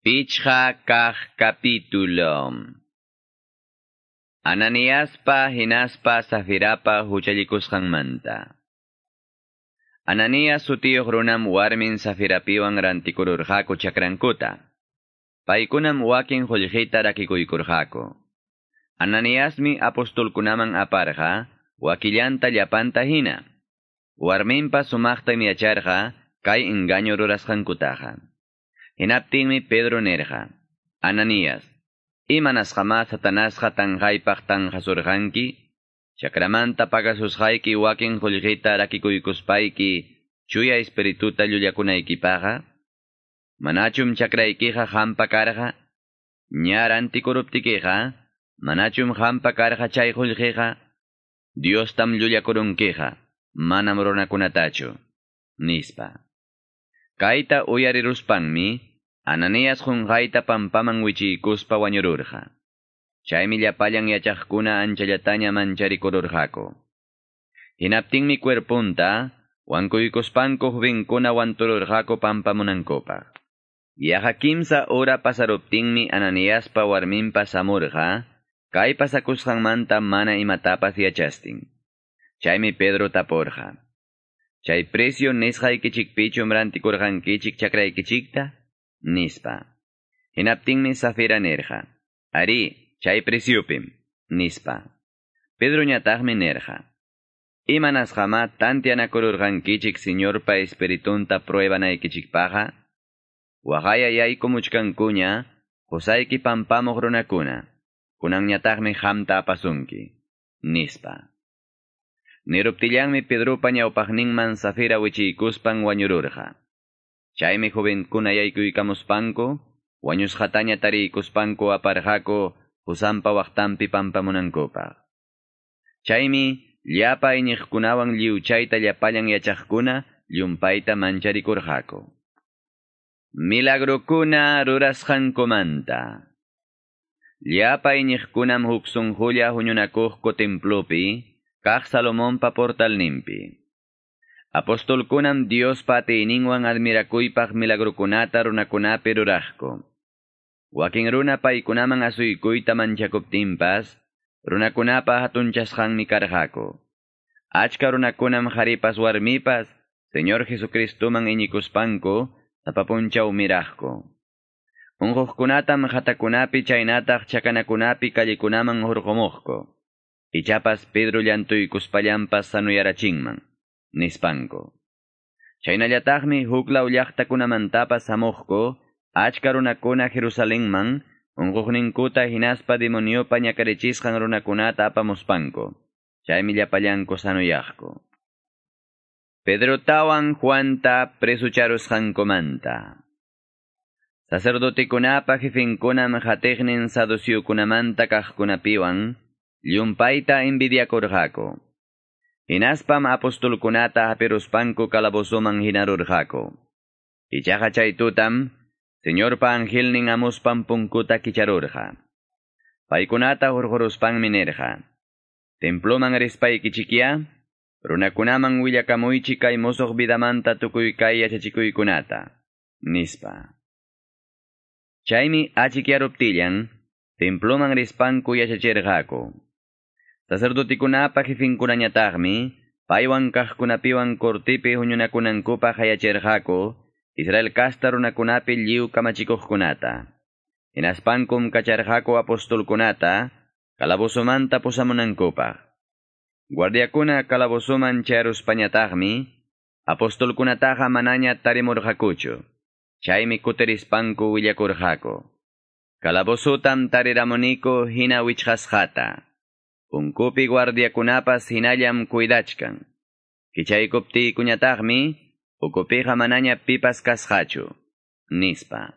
Pichha kah capítulo. Ananiaspa hinaspa safirapa manta. Ananias sutiyuq runam warmin safirapiwan rantikururqaku chakrankuta. Paykunam wakin qullqita rakikuykurqaku. Ananiasmi apostolkunaman aparqa, wakillanta llapanta hina. Warminpa sumaqta miyacharqa, kay engaño rurasqankutaqa. Hinaptinmi Pedro nerja. Ananías, imanasqama satanasqa tanqaypaq tanqasurqanki, chakramanta pagasusqayki wakin qullqita rakikuykuspayki chuya espirituta llullakunaykipaqa, manachum chakraykiqa hampa karqa, ñar antikuruptikiqa, manachum hampa karqa chay qullqiqa, Diostam llullakurunkiqa, manam runakunatachu, nispa. Kaita uyariruspanmi, Ananias junqayta pampaman wichiykuspa wañururqa. Chaymi llapallan yachaqkuna anchallataña mancharikururqaku. Hinaptinmi cuerpunta, wankuykuspankuq vinkuna wantururqaku pampamunankupaq. Yaqa kimsa ora pasaruptinmi Ananiaspa warminpa samurqa, kay pasakusqanmanta mana imatapas yachastin. Chaymi Pedro tapurqa. Chay precio nisqaykichikpichum rantikurqankichik chakraykichikta? Nispa. Hinaptinmi Safira nerja. Ari, chay preciopim, nispa. Pedro ñataqmi nerja. Imanas jama tantianakururqankichik señorpa espiritunta pruebanaykichikpaqa? Waqaya yayku muchkankuña, qusayki pampamuq runakuna, kunanñataqmi hamta apasunki, nispa. Niruptillanmi Pedropa ñawpaqninman Safira wichiykuspan wañururqa. Chaymi jovenkuna yaykuykamuspanku, wañusqataña tariykuspanku aparqaku husampa waqtanpi pampamunankupaq. Chaymi llapa iñiqkunawan liwchayta llapallan yachaqkuna llumpayta mancharikurqaku. Milagrokuna rurasqankumanta. Llapa iñiqkunam huk sunqulla huñunakuqku templopi, kaq Salomonpa portalninpi. Apostolkunam Dios patiyninwan admirakuypaq milagrukunata runakunapi ruraqku. Wakin runa paykunaman asuykuyta manchakuptinpas, runakunapa hatunchasqanmi karqaku. Achka runakunam haripas warmipas, Señor Jesucristuman iñikuspanku, tapapunchaw miraqku. Unquqkunatam hatakunapi chaynataq chakanakunapi kallikunaman hurqumuqku. Ichapas Pedro llantuykuspallampas sanuyarachinman nispanko. Chaynallataqmi huklaw llaqtakunamantapas hamuqku, achka runakuna Jerusalenman, unquqninkuta hinaspa demoniopa ñakarichisqan runakunata apamuspanku. Chaymi llapallanku sanuyaqku. Pedrotawan Juanta presucharusqankumanta. Sacerdotikunapa jefinkunam hatiqnin saduciukunamanta kaqkunapiwan, llumpayta envidiakurqaku. Hinaspam apostolkunata hapiruspanku kalabosoman hinarurqaku. Ichaqa chay tutam, Señorpa angelnin amuspam punkuta kicharurqa. Paykunata hurhuruspanmi nerqa. Temploman rispaykichikya, runakunaman willakamuychi kay musuq vidamanta tukuy kay yachachikuykunata. Nispa. Chaymi achikyaruptillan, temploman rispanku yachachirqaku. Sacerdotikunapa jefinkunañataqmi, paywan kaqkunapiwan kortipi huñunakunankupaq hayachirqaku, Israel kasta runakunapi lliw kamachikuqkunata. Hinaspankum kacharqaku apostolkunata, kalabosomanta pusamunankupaq. Guardiakuna kalabosoman charuspañataqmi, apostolkunataqa manaña tarimurqakuchu. Chaymi kuterispanku willakurqaku. Kalabosutam tariramuniko hina wichqasqata. Unkupi guardiakunapas hinallam cuidachkan. Kichaykupti kuñataqmi, ukupiqa manaña pipas kasqachu, nispa.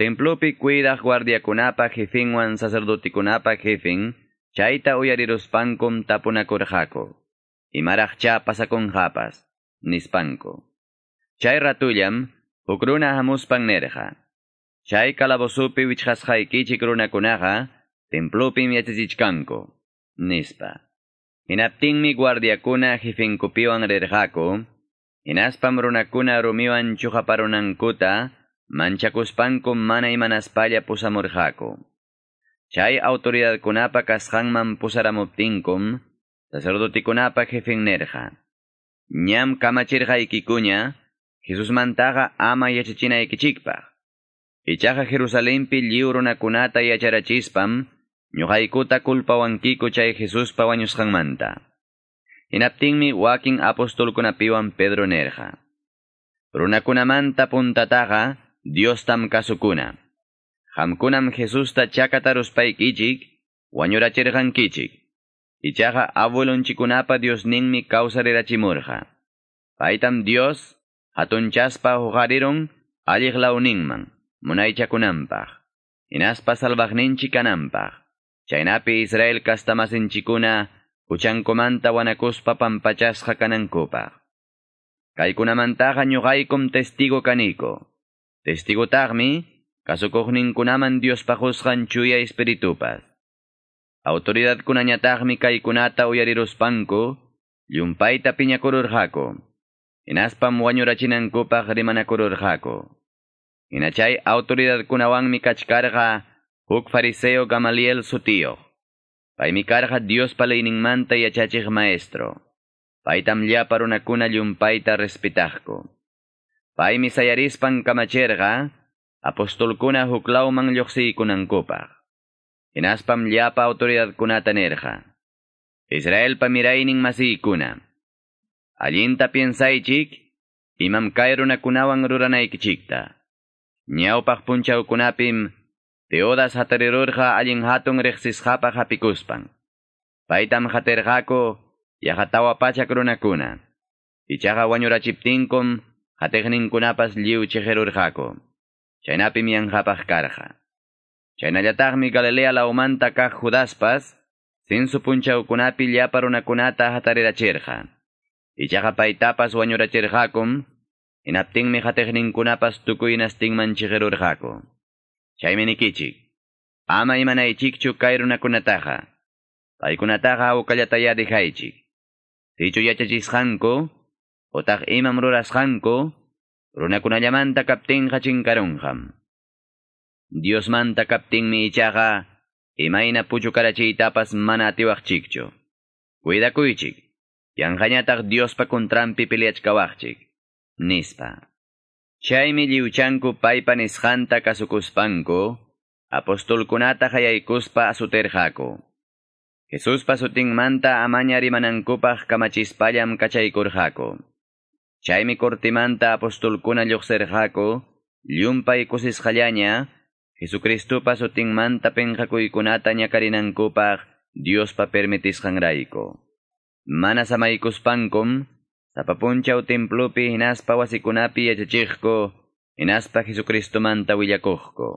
Templopi cuidaq guardiakunapa jefinwan sacerdotikunapa jefin, chayta uyariruspankum tapunakurqaku. Imaraqcha pasakunqapas, nispanku. Chay ratullam, huk runa hamuspan nerqa. Chay kalabosupi wichqasqaykichik runakunaqa, templopim yachachichkanku nispa. Hinaptinmi guardiakuna jefinkupiwan rirqaku, hinaspam runakuna rumiwan chuqaparunankuta, manchakuspankum mana imanaspalla pusamurqaku. Chay autoridadkunapa kasqanman pusaramuptinkum, sacerdotikunapa jefin nerja. Ñam kamachirqaykikuña, Jesusmantaqa ama yachachinaykichikpaq. Ichaqa Jerusalempi lliw runakunata yacharachispan, ñuqaykuta culpawankiku chay Jesuspa wañusqanmanta. Hinaptinmi wakin apostolkunapiwan Pedro nerja. Runakunamanta puntataqa Diostam kasukuna. Hamkunam Jesusta chakataruspaykichik, wañurachirqankichik. Ichaqa abuelonchikunapa Diosninmi kawsarirachimurqa. Paitam Dios hatunchaspa huqariron alliqlawninman, munaychakunanpaq. Hinaspa salvaqninchi kananpaq. Chaynapi Israel kastamasinchikuna uchankumanta wanakuspa pampachasqa kanankupaq. Kaykunamantaqa ñuqaykum testigo kaniko. Testigotaqmi kasukuqninkunaman Diospa husqan chuya espiritupas. Autoridadkunañataqmi kaykunata uyariruspanku, llumpayta piñakururqaku. Hinaspam wañurachinankupaq rimanakururqaku. Hinachay autoridadkunawanmi kachkarqa huk fariseo Gamaliel sutiyoq. Paymi karqa Diospa leyninmanta yachachiq maestro. Paytam llapa runakuna llumpayta respetaqku. Paymi sayarispan kamachirqa, apostolkuna huklawman lluqsiykunankupaq. Hinaspam llapa autoridadkunata nerqa. Israel pamiraynin masiykuna. Allinta piensaychik, imam kay runakunawan ruranaykichikta. Ñawpaq punchawkunapim, Teodas hatarirurqa allin hatun riqsisqapaq hapikuspan. Paytam hatirqaku, yajatawa pachak runakuna. Ichaqa wañurachiptinkum, hateqninkunapas lliw chiqirurqaku. Chaynapim yanqapaq karqa. Chaynallataqmi Galilea laumanta kaq Judaspas, sinsu punchawkunapi llapa runakunata hatarirachirqa. Ichaqa paytapas wañurachirqakum, hinaptinmi hateqninkunapas tukuy nastinman chiqirurqaku. Chaymi nikichik, ama imanaychikchu kay runakunataqa. Paykunataqa awkallataya dejaychik. Sichu yachachisqanku, utaq imam rurasqanku, runakunallamanta kaptinqa chinkarunqam. Diosmanta kaptinmi ichaqa, imayna puchukarachiytapas mana atiwaqchikchu. Cuidakuychik, yanqañataq Diospa kontrampi peleachkawaqchik, nispa. Chaymi liuchanku paypa nisqanta kasukuspanku, apostolkunata hayaykuspa asuterqaku. Jesuspa sutinmanta amaña rimanankupaq kamachispallam kachaykurqaku. Chaymi kortimanta apostolkuna lluqsirqaku, llumpay kusisqallaña, Jesucristupa sutinmanta penqakuykunata ñakarinankupaq Diospa permitisqanrayku. Mana samaykuspankum, Sapapunchaw templopi hinaspa wasikunapi yachachiqku, hinaspa Jesucristomanta willakuqku.